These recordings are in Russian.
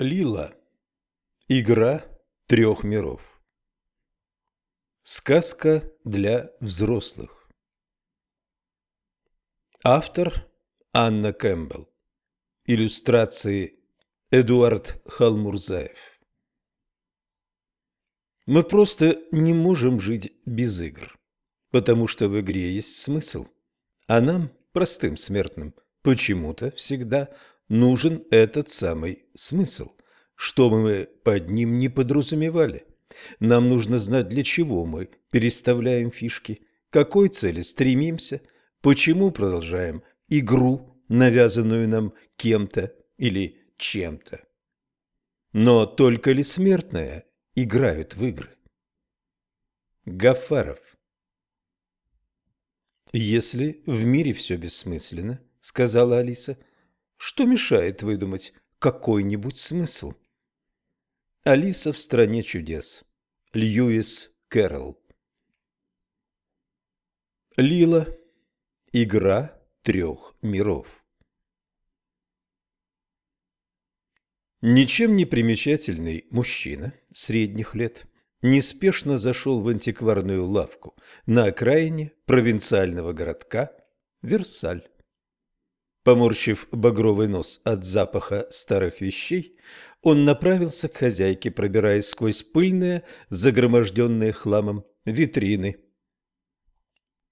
Лила. Игра трех миров. Сказка для взрослых. Автор Анна Кэмпбелл. Иллюстрации Эдуард Халмурзаев. Мы просто не можем жить без игр, потому что в игре есть смысл, а нам, простым смертным, почему-то всегда нужен этот самый смысл, что мы под ним не подразумевали. Нам нужно знать, для чего мы переставляем фишки, какой цели стремимся, почему продолжаем игру, навязанную нам кем-то или чем-то. Но только ли смертные играют в игры? Гафаров «Если в мире все бессмысленно, — сказала Алиса, — что мешает выдумать какой-нибудь смысл? Алиса в стране чудес. Льюис Кэрролл. Лила. Игра трех миров. Ничем не примечательный мужчина средних лет неспешно зашел в антикварную лавку на окраине провинциального городка Версаль. Поморщив багровый нос от запаха старых вещей, он направился к хозяйке, пробираясь сквозь пыльные, загроможденные хламом витрины.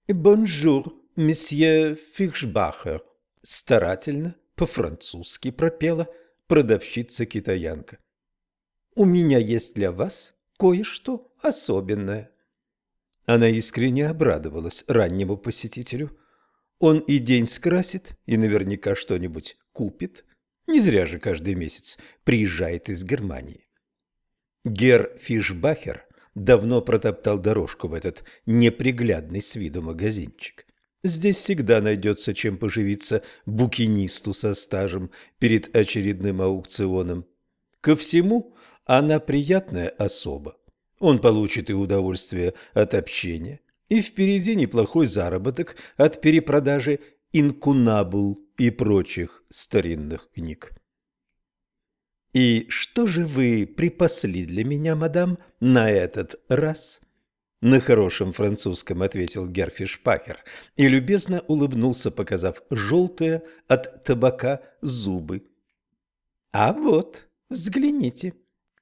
«Бонжур, месье Фихшбахер», — старательно, по-французски пропела продавщица-китаянка. «У меня есть для вас кое-что особенное». Она искренне обрадовалась раннему посетителю. Он и день скрасит, и наверняка что-нибудь купит. Не зря же каждый месяц приезжает из Германии. Гер Фишбахер давно протоптал дорожку в этот неприглядный с виду магазинчик. Здесь всегда найдется чем поживиться букинисту со стажем перед очередным аукционом. Ко всему она приятная особа. Он получит и удовольствие от общения, и впереди неплохой заработок от перепродажи инкунабул и прочих старинных книг. «И что же вы припасли для меня, мадам, на этот раз?» На хорошем французском ответил Герфиш-Пахер и любезно улыбнулся, показав желтые от табака зубы. «А вот, взгляните».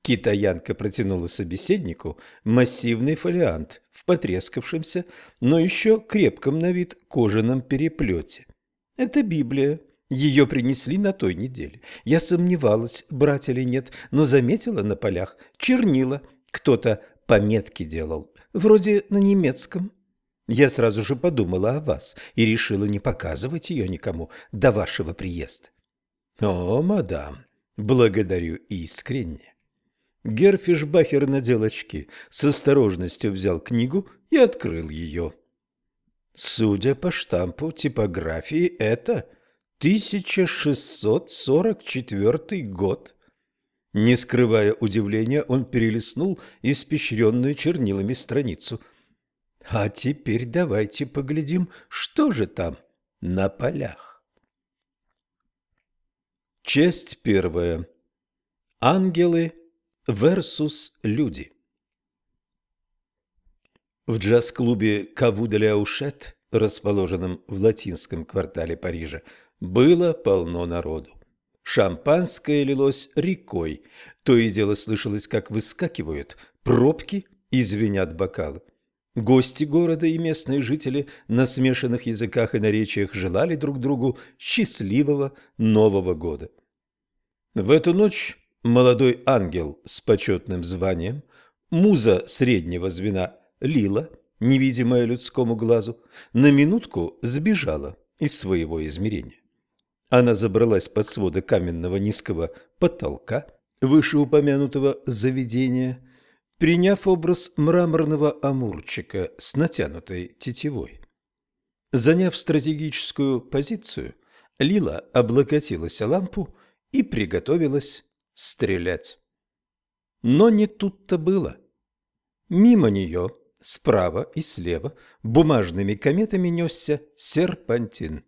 Китаянка протянула собеседнику массивный фолиант в потрескавшемся, но еще крепком на вид кожаном переплете. Это Библия. Ее принесли на той неделе. Я сомневалась, брать или нет, но заметила на полях чернила. Кто-то пометки делал, вроде на немецком. Я сразу же подумала о вас и решила не показывать ее никому до вашего приезда. О, мадам, благодарю искренне. Герфишбахер надел очки, с осторожностью взял книгу и открыл ее. Судя по штампу типографии, это 1644 год. Не скрывая удивления, он перелистнул испещренную чернилами страницу. А теперь давайте поглядим, что же там на полях. Часть первая. Ангелы versus люди. В джаз-клубе «Каву де Ляушет», расположенном в латинском квартале Парижа, было полно народу. Шампанское лилось рекой, то и дело слышалось, как выскакивают пробки и звенят бокалы. Гости города и местные жители на смешанных языках и наречиях желали друг другу счастливого Нового года. В эту ночь молодой ангел с почетным званием, муза среднего звена Лила, невидимая людскому глазу, на минутку сбежала из своего измерения. Она забралась под своды каменного низкого потолка вышеупомянутого заведения, приняв образ мраморного амурчика с натянутой тетивой. Заняв стратегическую позицию, Лила облокотилась о лампу и приготовилась стрелять. Но не тут-то было. Мимо нее, справа и слева, бумажными кометами несся серпантин.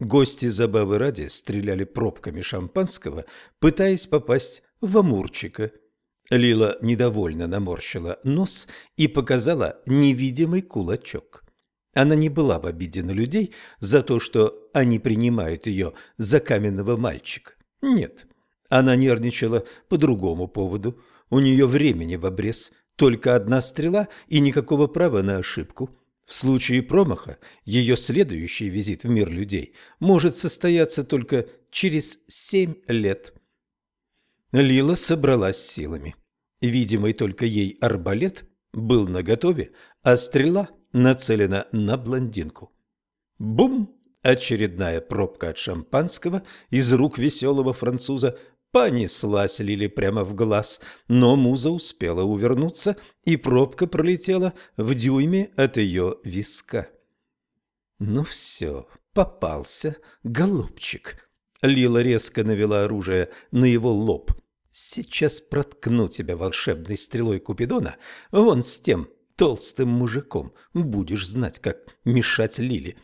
Гости забавы ради стреляли пробками шампанского, пытаясь попасть в амурчика. Лила недовольно наморщила нос и показала невидимый кулачок. Она не была в обиде на людей за то, что они принимают ее за каменного мальчика. Нет, она нервничала по другому поводу. У нее времени в обрез, только одна стрела и никакого права на ошибку. В случае промаха ее следующий визит в мир людей может состояться только через семь лет. Лила собралась силами. Видимый только ей арбалет был наготове, а стрела нацелена на блондинку. Бум! Очередная пробка от шампанского из рук веселого француза понеслась Лили прямо в глаз, но Муза успела увернуться, и пробка пролетела в дюйме от ее виска. «Ну все, попался, голубчик!» Лила резко навела оружие на его лоб. «Сейчас проткну тебя волшебной стрелой Купидона вон с тем толстым мужиком. Будешь знать, как мешать Лили».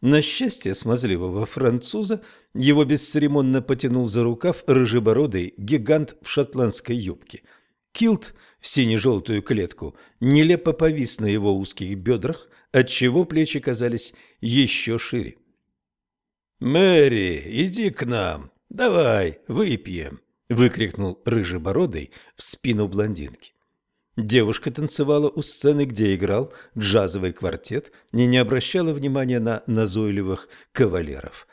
На счастье смазливого француза его бесцеремонно потянул за рукав рыжебородый гигант в шотландской юбке. Килт в сине-желтую клетку нелепо повис на его узких бедрах, отчего плечи казались еще шире. «Мэри, иди к нам, давай, выпьем!» — выкрикнул рыжебородый в спину блондинки. Девушка танцевала у сцены, где играл джазовый квартет, и не обращала внимания на назойливых кавалеров.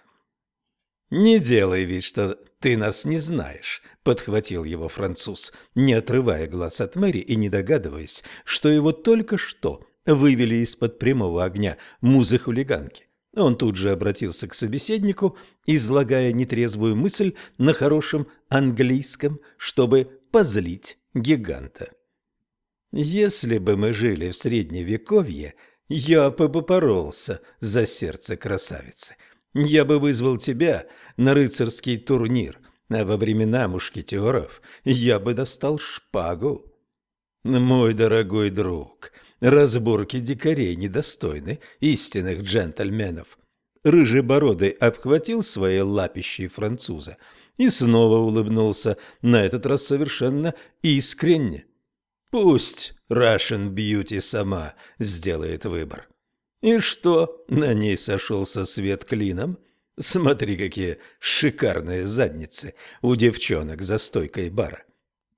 «Не делай вид, что ты нас не знаешь», — подхватил его француз, не отрывая глаз от Мэри и не догадываясь, что его только что вывели из-под прямого огня музы-хулиганки. Он тут же обратился к собеседнику, излагая нетрезвую мысль на хорошем английском, чтобы позлить гиганта. Если бы мы жили в средневековье, я бы поборолся за сердце красавицы. Я бы вызвал тебя на рыцарский турнир, а во времена мушкетеров я бы достал шпагу. Мой дорогой друг, разборки дикарей недостойны истинных джентльменов. Рыжий бородый обхватил свои лапищи француза и снова улыбнулся, на этот раз совершенно искренне. Пусть Russian Beauty сама сделает выбор. И что, на ней сошелся свет клином? Смотри, какие шикарные задницы у девчонок за стойкой бара.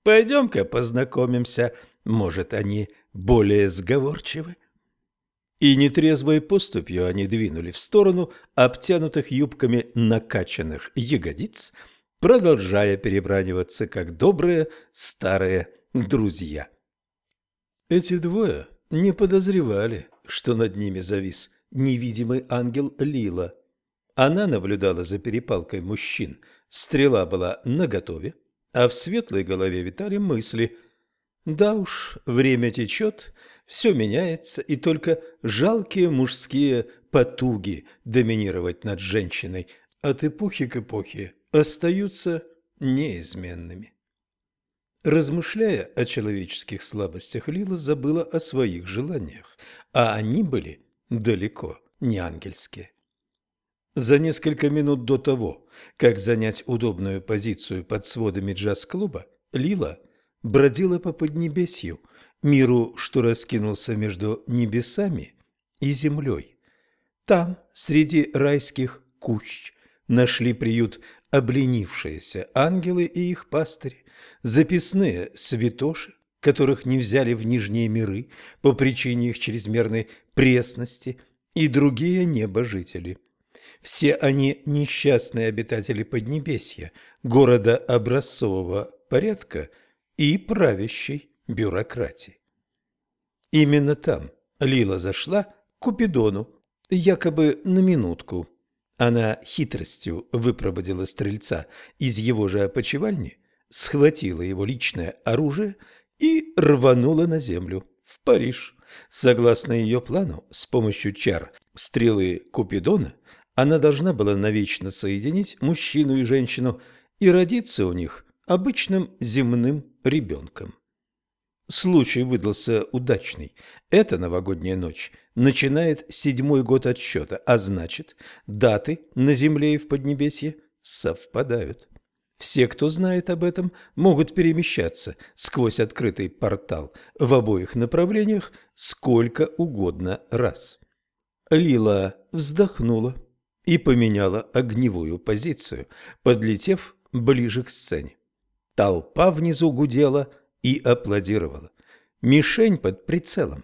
Пойдем-ка познакомимся, может, они более сговорчивы? И нетрезвой поступью они двинули в сторону обтянутых юбками накачанных ягодиц, продолжая перебраниваться, как добрые старые друзья. Эти двое не подозревали, что над ними завис невидимый ангел Лила. Она наблюдала за перепалкой мужчин, стрела была наготове, а в светлой голове витали мысли. Да уж, время течет, все меняется, и только жалкие мужские потуги доминировать над женщиной от эпохи к эпохе остаются неизменными. Размышляя о человеческих слабостях, Лила забыла о своих желаниях, а они были далеко не ангельские. За несколько минут до того, как занять удобную позицию под сводами джаз-клуба, Лила бродила по Поднебесью, миру, что раскинулся между небесами и землей. Там, среди райских кущ, нашли приют обленившиеся ангелы и их пастыри, записные святоши, которых не взяли в нижние миры по причине их чрезмерной пресности, и другие небожители. Все они несчастные обитатели Поднебесья, города образцового порядка и правящей бюрократии. Именно там Лила зашла к Купидону, якобы на минутку. Она хитростью выпроводила стрельца из его же опочивальни, схватила его личное оружие и рванула на землю, в Париж. Согласно ее плану, с помощью чар стрелы Купидона она должна была навечно соединить мужчину и женщину и родиться у них обычным земным ребенком. Случай выдался удачный. Эта новогодняя ночь начинает седьмой год отсчета, а значит, даты на Земле и в Поднебесье совпадают. Все, кто знает об этом, могут перемещаться сквозь открытый портал в обоих направлениях сколько угодно раз. Лила вздохнула и поменяла огневую позицию, подлетев ближе к сцене. Толпа внизу гудела и аплодировала. Мишень под прицелом.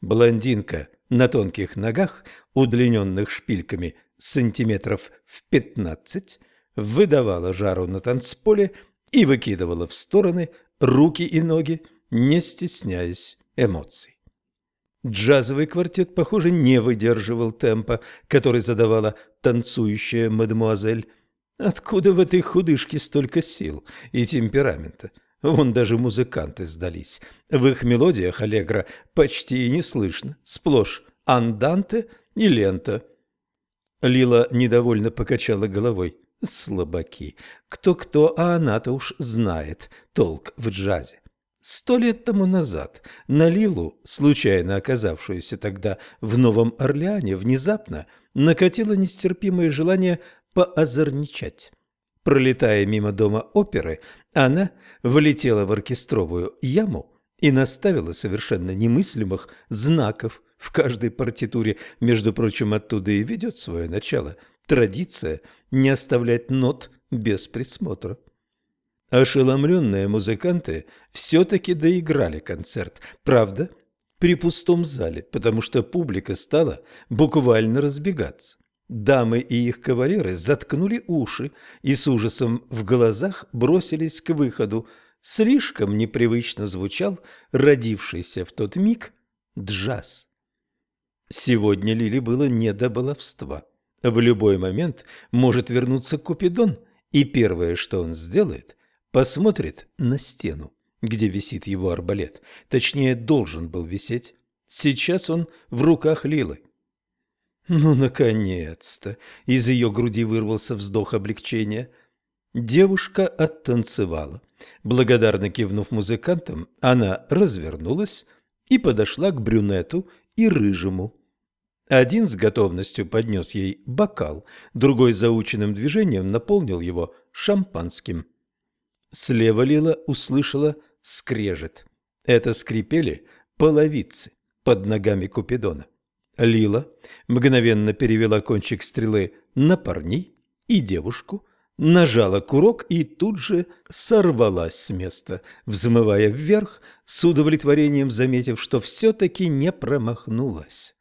Блондинка на тонких ногах, удлиненных шпильками сантиметров в пятнадцать, выдавала жару на танцполе и выкидывала в стороны руки и ноги, не стесняясь эмоций. Джазовый квартет, похоже, не выдерживал темпа, который задавала танцующая мадемуазель. Откуда в этой худышке столько сил и темперамента? Вон даже музыканты сдались. В их мелодиях аллегро почти и не слышно. Сплошь анданте и лента. Лила недовольно покачала головой. Слабаки. Кто-кто, а она-то уж знает толк в джазе. Сто лет тому назад на Лилу, случайно оказавшуюся тогда в Новом Орлеане, внезапно накатило нестерпимое желание поозорничать. Пролетая мимо дома оперы, она влетела в оркестровую яму и наставила совершенно немыслимых знаков в каждой партитуре. Между прочим, оттуда и ведет свое начало традиция не оставлять нот без присмотра. Ошеломленные музыканты все-таки доиграли концерт, правда, при пустом зале, потому что публика стала буквально разбегаться. Дамы и их кавалеры заткнули уши и с ужасом в глазах бросились к выходу. Слишком непривычно звучал родившийся в тот миг джаз. Сегодня Лили было не до баловства. В любой момент может вернуться Купидон, и первое, что он сделает, посмотрит на стену, где висит его арбалет. Точнее, должен был висеть. Сейчас он в руках Лилы. Ну, наконец-то! Из ее груди вырвался вздох облегчения. Девушка оттанцевала. Благодарно кивнув музыкантам, она развернулась и подошла к брюнету и рыжему. Один с готовностью поднес ей бокал, другой заученным движением наполнил его шампанским. Слева Лила услышала скрежет. Это скрипели половицы под ногами Купидона. Лила мгновенно перевела кончик стрелы на парней и девушку, нажала курок и тут же сорвалась с места, взмывая вверх, с удовлетворением заметив, что все-таки не промахнулась.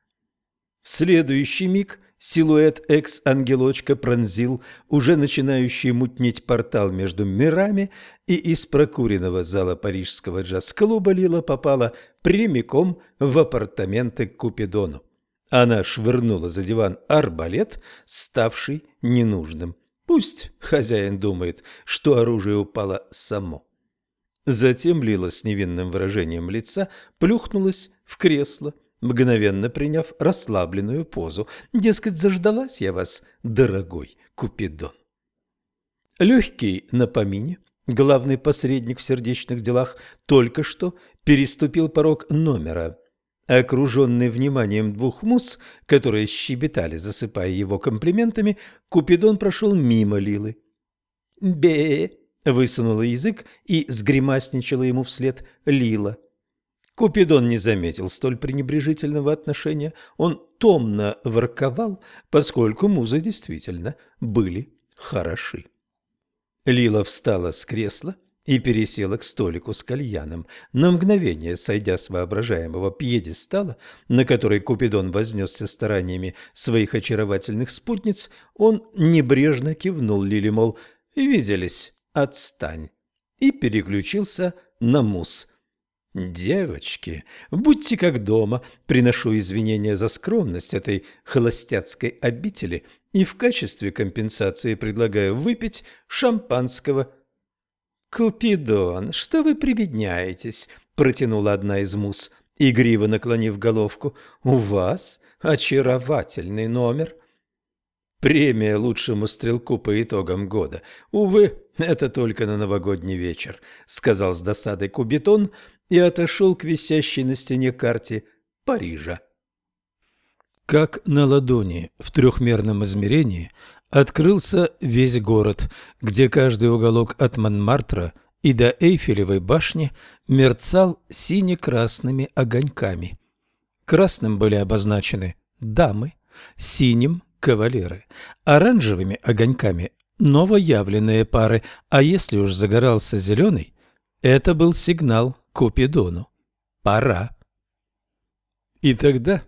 В следующий миг силуэт экс-ангелочка пронзил уже начинающий мутнеть портал между мирами, и из прокуренного зала парижского джаз-клуба Лила попала прямиком в апартаменты к Купидону. Она швырнула за диван арбалет, ставший ненужным. Пусть хозяин думает, что оружие упало само. Затем Лила с невинным выражением лица плюхнулась в кресло, мгновенно приняв расслабленную позу. Дескать, заждалась я вас, дорогой Купидон. Легкий на помине, главный посредник в сердечных делах, только что переступил порог номера Окруженный вниманием двух мус, которые щебетали, засыпая его комплиментами, Купидон прошел мимо Лилы. «Бе!» — высунула язык и сгримасничала ему вслед Лила. Купидон не заметил столь пренебрежительного отношения. Он томно ворковал, поскольку музы действительно были хороши. Лила встала с кресла и пересела к столику с кальяном. На мгновение, сойдя с воображаемого пьедестала, на который Купидон вознесся стараниями своих очаровательных спутниц, он небрежно кивнул Лили, мол, «Виделись, отстань», и переключился на мус. «Девочки, будьте как дома, приношу извинения за скромность этой холостяцкой обители и в качестве компенсации предлагаю выпить шампанского «Купидон, что вы прибедняетесь?» – протянула одна из мус, игриво наклонив головку. «У вас очаровательный номер». Премия лучшему стрелку по итогам года. Увы, это только на новогодний вечер, сказал с досадой Кубитон и отошел к висящей на стене карте Парижа. Как на ладони в трехмерном измерении открылся весь город, где каждый уголок от Монмартра и до Эйфелевой башни мерцал сине-красными огоньками. Красным были обозначены дамы, синим – кавалеры, оранжевыми огоньками – новоявленные пары, а если уж загорался зеленый, это был сигнал Купидону. Пора. И тогда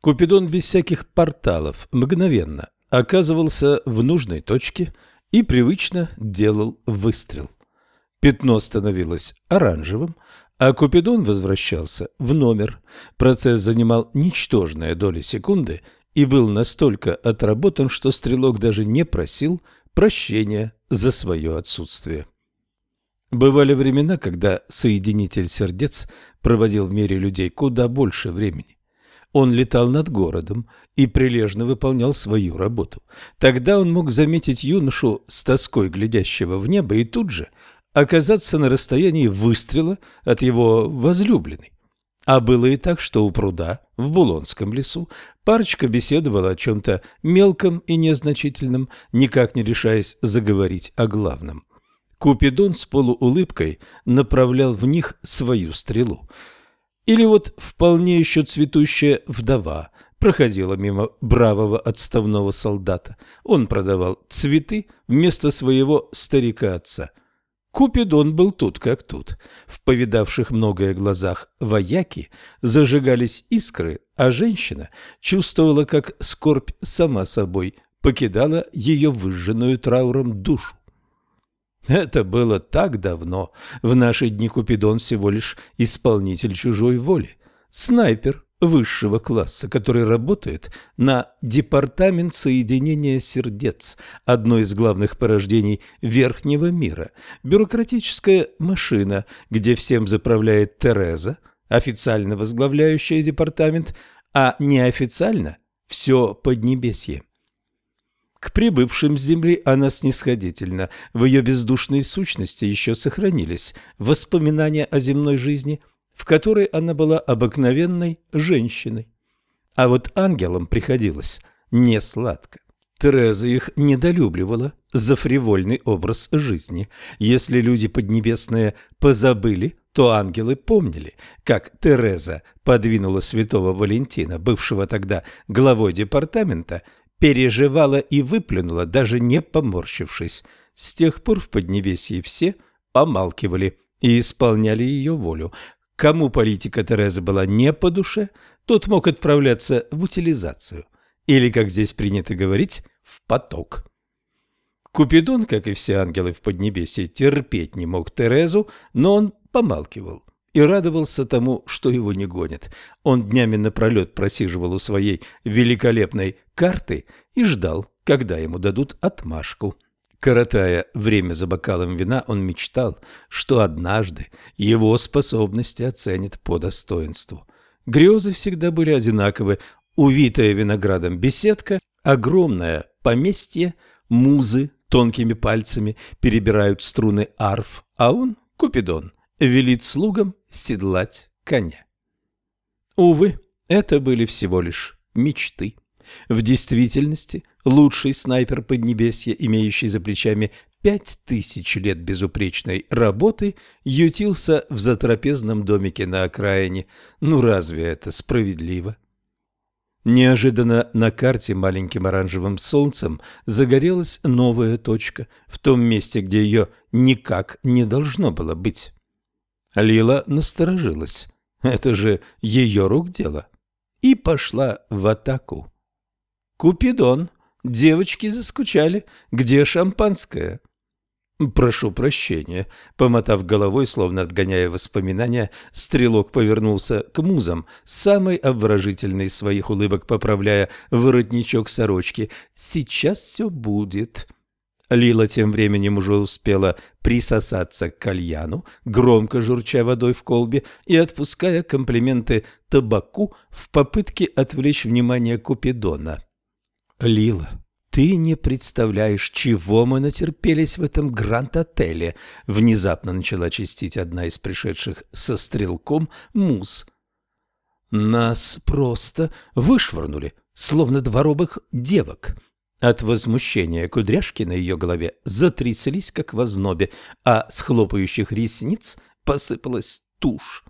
Купидон без всяких порталов мгновенно оказывался в нужной точке и привычно делал выстрел. Пятно становилось оранжевым, а Купидон возвращался в номер. Процесс занимал ничтожные доли секунды и был настолько отработан, что стрелок даже не просил прощения за свое отсутствие. Бывали времена, когда соединитель сердец проводил в мире людей куда больше времени. Он летал над городом и прилежно выполнял свою работу. Тогда он мог заметить юношу с тоской глядящего в небо и тут же оказаться на расстоянии выстрела от его возлюбленной. А было и так, что у пруда в Булонском лесу парочка беседовала о чем-то мелком и незначительном, никак не решаясь заговорить о главном. Купидон с полуулыбкой направлял в них свою стрелу. Или вот вполне еще цветущая вдова проходила мимо бравого отставного солдата. Он продавал цветы вместо своего старика-отца. Купидон был тут как тут. В повидавших многое глазах вояки зажигались искры, а женщина чувствовала, как скорбь сама собой покидала ее выжженную трауром душу. Это было так давно. В наши дни Купидон всего лишь исполнитель чужой воли. Снайпер высшего класса, который работает на департамент соединения сердец, одно из главных порождений верхнего мира. Бюрократическая машина, где всем заправляет Тереза, официально возглавляющая департамент, а неофициально все Поднебесье. К прибывшим с земли она снисходительна. В ее бездушной сущности еще сохранились воспоминания о земной жизни, в которой она была обыкновенной женщиной. А вот ангелам приходилось не сладко. Тереза их недолюбливала за фривольный образ жизни. Если люди поднебесные позабыли, то ангелы помнили, как Тереза подвинула святого Валентина, бывшего тогда главой департамента, переживала и выплюнула, даже не поморщившись. С тех пор в Поднебесье все помалкивали и исполняли ее волю. Кому политика Терезы была не по душе, тот мог отправляться в утилизацию. Или, как здесь принято говорить, в поток. Купидон, как и все ангелы в Поднебесье, терпеть не мог Терезу, но он помалкивал и радовался тому, что его не гонят. Он днями напролет просиживал у своей великолепной карты и ждал, когда ему дадут отмашку. Коротая время за бокалом вина, он мечтал, что однажды его способности оценят по достоинству. Грезы всегда были одинаковы. Увитая виноградом беседка, огромное поместье, музы тонкими пальцами перебирают струны арф, а он, Купидон, велит слугам седлать коня. Увы, это были всего лишь мечты. В действительности лучший снайпер Поднебесья, имеющий за плечами пять тысяч лет безупречной работы, ютился в затрапезном домике на окраине. Ну разве это справедливо? Неожиданно на карте маленьким оранжевым солнцем загорелась новая точка в том месте, где ее никак не должно было быть. Лила насторожилась. Это же ее рук дело. И пошла в атаку. «Купидон, девочки заскучали. Где шампанское?» «Прошу прощения». Помотав головой, словно отгоняя воспоминания, стрелок повернулся к музам, самой обворожительной своих улыбок поправляя воротничок сорочки. «Сейчас все будет». Лила тем временем уже успела присосаться к кальяну, громко журча водой в колбе и отпуская комплименты табаку в попытке отвлечь внимание Купидона. «Лила, ты не представляешь, чего мы натерпелись в этом гранд-отеле, внезапно начала чистить одна из пришедших со стрелком мус. Нас просто вышвырнули, словно дворовых девок. От возмущения кудряшки на ее голове затряслись, как в ознобе, а с хлопающих ресниц посыпалась тушь.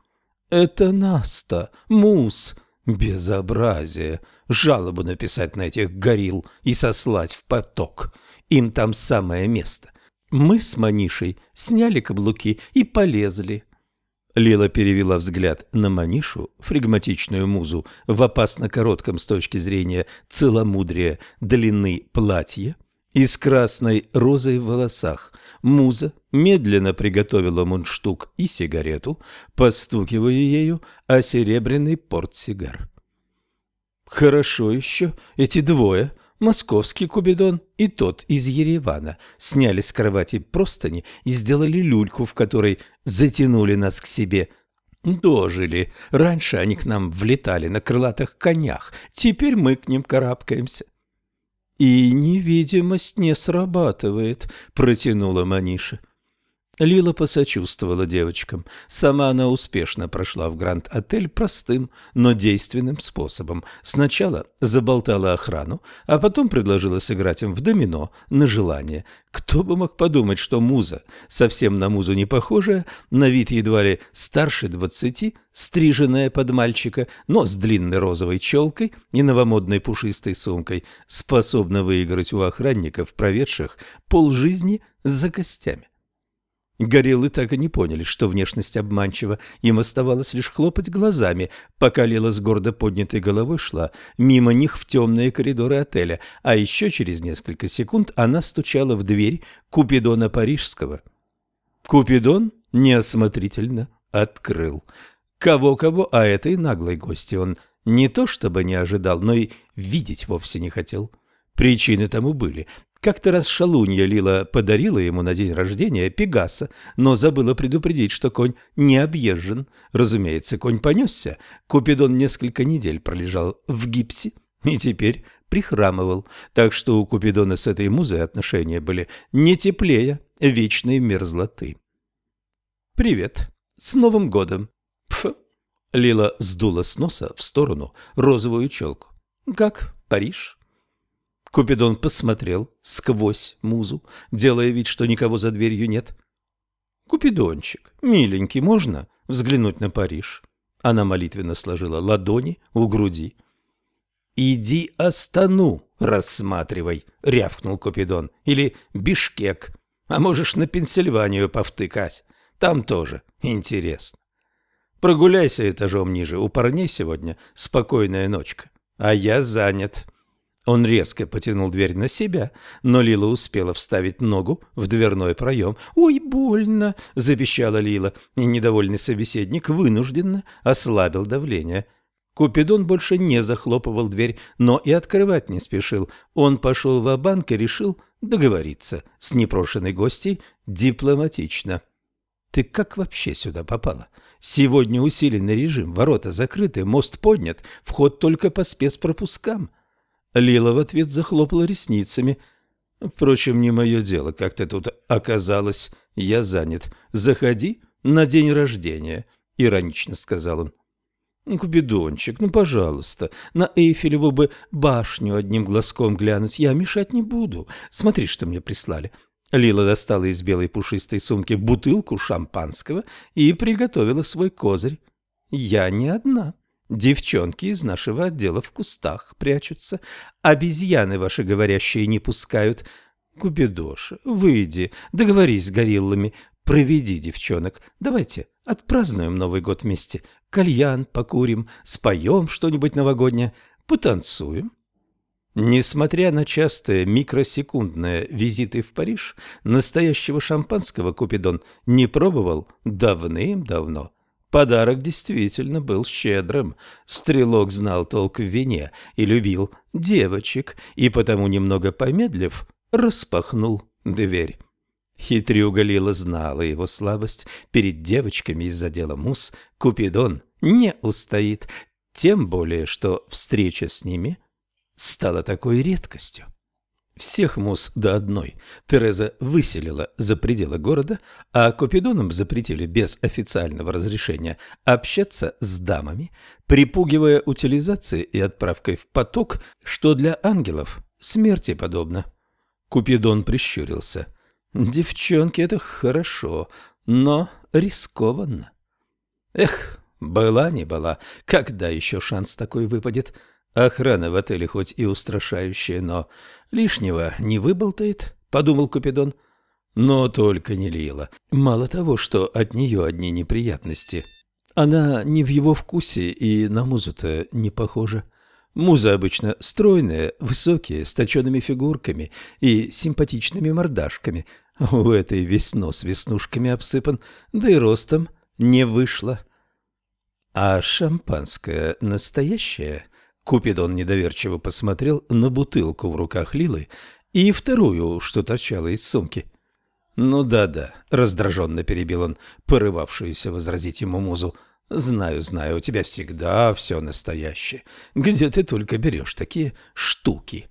«Это Наста, Мус, безобразие!» жалобу написать на этих горилл и сослать в поток. Им там самое место. Мы с Манишей сняли каблуки и полезли. Лила перевела взгляд на Манишу, флегматичную музу, в опасно коротком с точки зрения целомудрия длины платья и с красной розой в волосах. Муза медленно приготовила мундштук и сигарету, постукивая ею о серебряный портсигар. Хорошо еще эти двое, московский Кубидон и тот из Еревана, сняли с кровати простыни и сделали люльку, в которой затянули нас к себе. Дожили. Раньше они к нам влетали на крылатых конях, теперь мы к ним карабкаемся. «И невидимость не срабатывает», — протянула Маниша. Лила посочувствовала девочкам. Сама она успешно прошла в Гранд-отель простым, но действенным способом. Сначала заболтала охрану, а потом предложила сыграть им в домино на желание. Кто бы мог подумать, что муза, совсем на музу не похожая, на вид едва ли старше двадцати, стриженная под мальчика, но с длинной розовой челкой и новомодной пушистой сумкой, способна выиграть у охранников, проведших полжизни за костями. Гориллы так и не поняли, что внешность обманчива, им оставалось лишь хлопать глазами, пока Лила с гордо поднятой головой шла мимо них в темные коридоры отеля, а еще через несколько секунд она стучала в дверь Купидона Парижского. Купидон неосмотрительно открыл. Кого-кого, а этой наглой гости он не то чтобы не ожидал, но и видеть вовсе не хотел. Причины тому были. Как-то раз шалунья Лила подарила ему на день рождения Пегаса, но забыла предупредить, что конь не объезжен. Разумеется, конь понесся. Купидон несколько недель пролежал в гипсе и теперь прихрамывал, так что у Купидона с этой музой отношения были не теплее вечной мерзлоты. «Привет! С Новым годом!» Пф! Лила сдула с носа в сторону розовую челку. «Как Париж?» Купидон посмотрел сквозь музу, делая вид, что никого за дверью нет. «Купидончик, миленький, можно взглянуть на Париж?» Она молитвенно сложила ладони у груди. «Иди Астану рассматривай», — рявкнул Купидон. «Или Бишкек. А можешь на Пенсильванию повтыкать. Там тоже интересно. Прогуляйся этажом ниже. У парней сегодня спокойная ночка. А я занят». Он резко потянул дверь на себя, но Лила успела вставить ногу в дверной проем. «Ой, больно!» – запищала Лила, и недовольный собеседник вынужденно ослабил давление. Купидон больше не захлопывал дверь, но и открывать не спешил. Он пошел в банк и решил договориться с непрошенной гостьей дипломатично. «Ты как вообще сюда попала? Сегодня усиленный режим, ворота закрыты, мост поднят, вход только по спецпропускам». Лила в ответ захлопала ресницами. «Впрочем, не мое дело, как ты тут оказалась. Я занят. Заходи на день рождения», — иронично сказал он. «Купидончик, ну, пожалуйста, на Эйфелеву бы башню одним глазком глянуть. Я мешать не буду. Смотри, что мне прислали». Лила достала из белой пушистой сумки бутылку шампанского и приготовила свой козырь. «Я не одна». Девчонки из нашего отдела в кустах прячутся. Обезьяны ваши говорящие не пускают. Купидоша, выйди, договорись с гориллами, проведи девчонок. Давайте отпразднуем Новый год вместе. Кальян покурим, споем что-нибудь новогоднее, потанцуем. Несмотря на частые микросекундные визиты в Париж, настоящего шампанского Купидон не пробовал давным-давно. Подарок действительно был щедрым. Стрелок знал толк в вине и любил девочек, и потому, немного помедлив, распахнул дверь. Хитрюга Лила знала его слабость перед девочками из-за дела мус. Купидон не устоит, тем более, что встреча с ними стала такой редкостью. Всех муз до одной Тереза выселила за пределы города, а Купидонам запретили без официального разрешения общаться с дамами, припугивая утилизацией и отправкой в поток, что для ангелов смерти подобно. Купидон прищурился. «Девчонки, это хорошо, но рискованно». «Эх, была не была, когда еще шанс такой выпадет?» Охрана в отеле хоть и устрашающая, но лишнего не выболтает, — подумал Купидон. Но только не Лила. Мало того, что от нее одни неприятности. Она не в его вкусе и на музу-то не похожа. Музы обычно стройные, высокие, с точенными фигурками и симпатичными мордашками. У этой весь нос веснушками обсыпан, да и ростом не вышло. А шампанское настоящее? Купидон недоверчиво посмотрел на бутылку в руках Лилы и вторую, что торчала из сумки. «Ну да-да», — раздраженно перебил он, порывавшуюся возразить ему музу. «Знаю, знаю, у тебя всегда все настоящее. Где ты только берешь такие штуки?»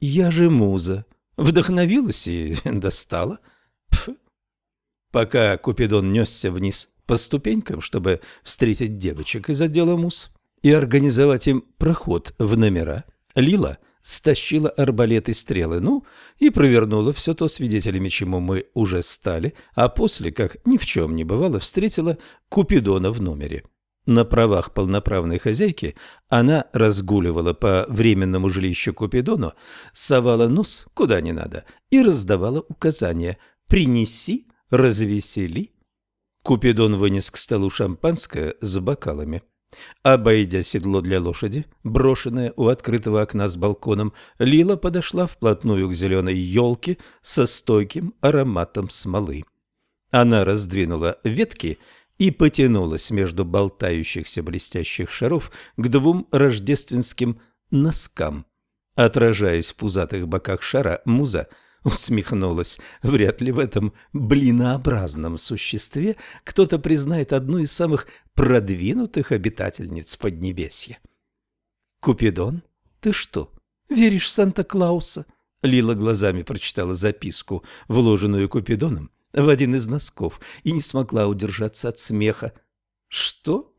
«Я же муза. Вдохновилась и достала». Пф. Пока Купидон несся вниз по ступенькам, чтобы встретить девочек из отдела муз, и организовать им проход в номера, Лила стащила арбалет и стрелы, ну, и провернула все то, свидетелями чему мы уже стали, а после, как ни в чем не бывало, встретила Купидона в номере. На правах полноправной хозяйки она разгуливала по временному жилищу Купидону, совала нос куда не надо и раздавала указания «принеси, развесели». Купидон вынес к столу шампанское с бокалами. Обойдя седло для лошади, брошенное у открытого окна с балконом, Лила подошла вплотную к зеленой елке со стойким ароматом смолы. Она раздвинула ветки и потянулась между болтающихся блестящих шаров к двум рождественским носкам. Отражаясь в пузатых боках шара, муза усмехнулась. Вряд ли в этом блинообразном существе кто-то признает одну из самых продвинутых обитательниц Поднебесья. «Купидон, ты что, веришь в Санта-Клауса?» Лила глазами прочитала записку, вложенную Купидоном в один из носков, и не смогла удержаться от смеха. «Что?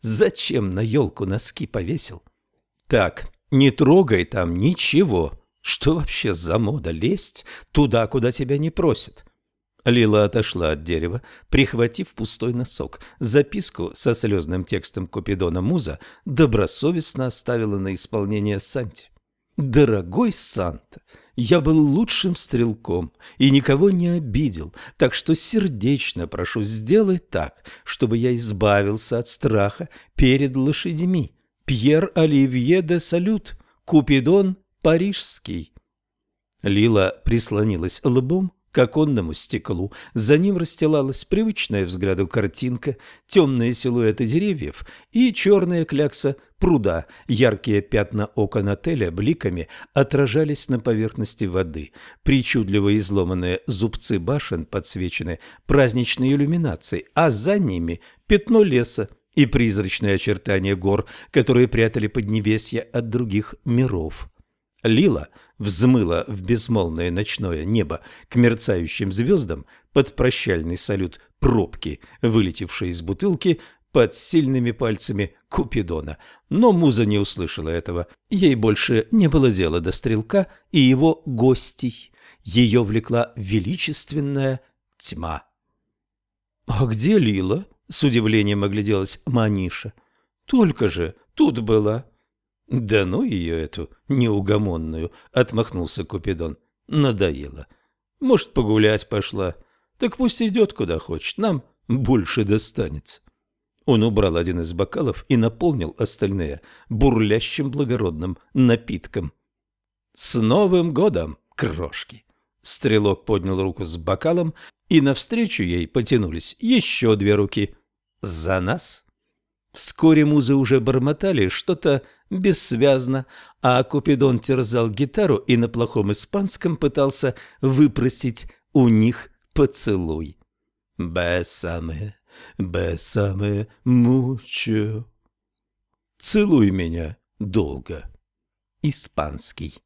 Зачем на елку носки повесил?» «Так, не трогай там ничего. Что вообще за мода лезть туда, куда тебя не просят?» Лила отошла от дерева, прихватив пустой носок. Записку со слезным текстом Купидона Муза добросовестно оставила на исполнение Санти. «Дорогой Санта, я был лучшим стрелком и никого не обидел, так что сердечно прошу, сделай так, чтобы я избавился от страха перед лошадьми. Пьер Оливье де Салют, Купидон Парижский». Лила прислонилась лбом к оконному стеклу. За ним расстилалась привычная взгляду картинка, темные силуэты деревьев и черная клякса пруда. Яркие пятна окон отеля бликами отражались на поверхности воды. Причудливо изломанные зубцы башен подсвечены праздничной иллюминацией, а за ними пятно леса и призрачные очертания гор, которые прятали Поднебесье от других миров. Лила – взмыла в безмолвное ночное небо к мерцающим звездам под прощальный салют пробки, вылетевшей из бутылки под сильными пальцами Купидона. Но муза не услышала этого. Ей больше не было дела до стрелка и его гостей. Ее влекла величественная тьма. «А где Лила?» — с удивлением огляделась Маниша. «Только же тут была». «Да ну ее эту неугомонную!» — отмахнулся Купидон. «Надоело. Может, погулять пошла. Так пусть идет куда хочет, нам больше достанется». Он убрал один из бокалов и наполнил остальные бурлящим благородным напитком. «С Новым годом, крошки!» Стрелок поднял руку с бокалом, и навстречу ей потянулись еще две руки. «За нас!» Вскоре музы уже бормотали что-то бессвязно, а Купидон терзал гитару и на плохом испанском пытался выпросить у них поцелуй. «Бесаме, бесаме мучо». «Целуй меня долго». Испанский.